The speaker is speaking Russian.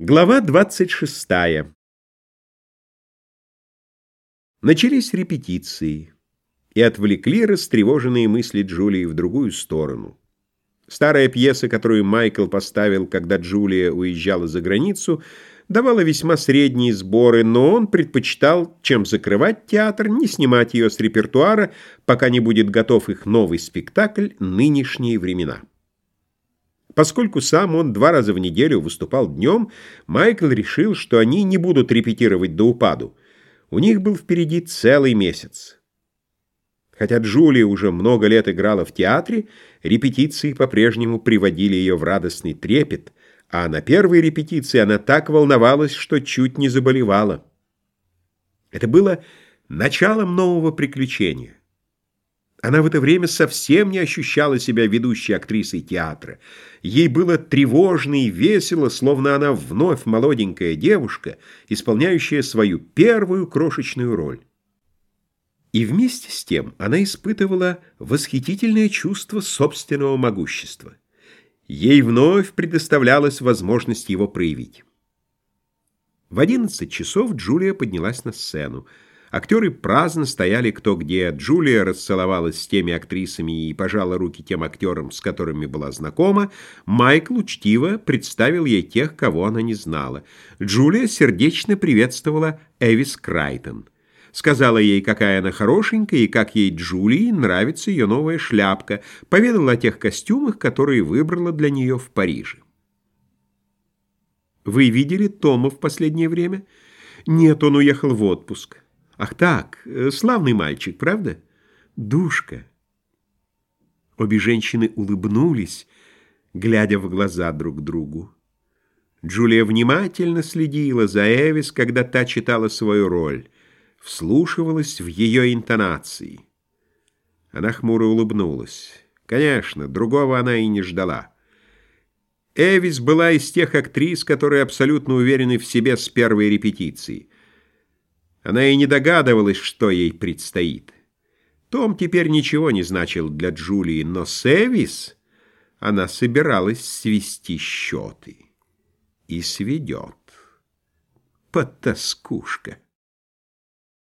Глава 26. Начались репетиции и отвлекли растревоженные мысли Джулии в другую сторону. Старая пьеса, которую Майкл поставил, когда Джулия уезжала за границу, давала весьма средние сборы, но он предпочитал, чем закрывать театр, не снимать ее с репертуара, пока не будет готов их новый спектакль «Нынешние времена». Поскольку сам он два раза в неделю выступал днем, Майкл решил, что они не будут репетировать до упаду. У них был впереди целый месяц. Хотя Джулия уже много лет играла в театре, репетиции по-прежнему приводили ее в радостный трепет, а на первой репетиции она так волновалась, что чуть не заболевала. Это было началом нового приключения. Она в это время совсем не ощущала себя ведущей актрисой театра. Ей было тревожно и весело, словно она вновь молоденькая девушка, исполняющая свою первую крошечную роль. И вместе с тем она испытывала восхитительное чувство собственного могущества. Ей вновь предоставлялась возможность его проявить. В одиннадцать часов Джулия поднялась на сцену. Актеры праздно стояли кто где. Джулия расцеловалась с теми актрисами и пожала руки тем актерам, с которыми была знакома. Майкл учтиво представил ей тех, кого она не знала. Джулия сердечно приветствовала Эвис Крайтон. Сказала ей, какая она хорошенькая и как ей Джулии нравится ее новая шляпка. Поведала о тех костюмах, которые выбрала для нее в Париже. «Вы видели Тома в последнее время?» «Нет, он уехал в отпуск». Ах так, э, славный мальчик, правда? Душка. Обе женщины улыбнулись, глядя в глаза друг другу. Джулия внимательно следила за Эвис, когда та читала свою роль, вслушивалась в ее интонации. Она хмуро улыбнулась. Конечно, другого она и не ждала. Эвис была из тех актрис, которые абсолютно уверены в себе с первой репетиции. Она и не догадывалась, что ей предстоит. Том теперь ничего не значил для Джулии, но с Эвис она собиралась свести счеты. И сведет. Потаскушка.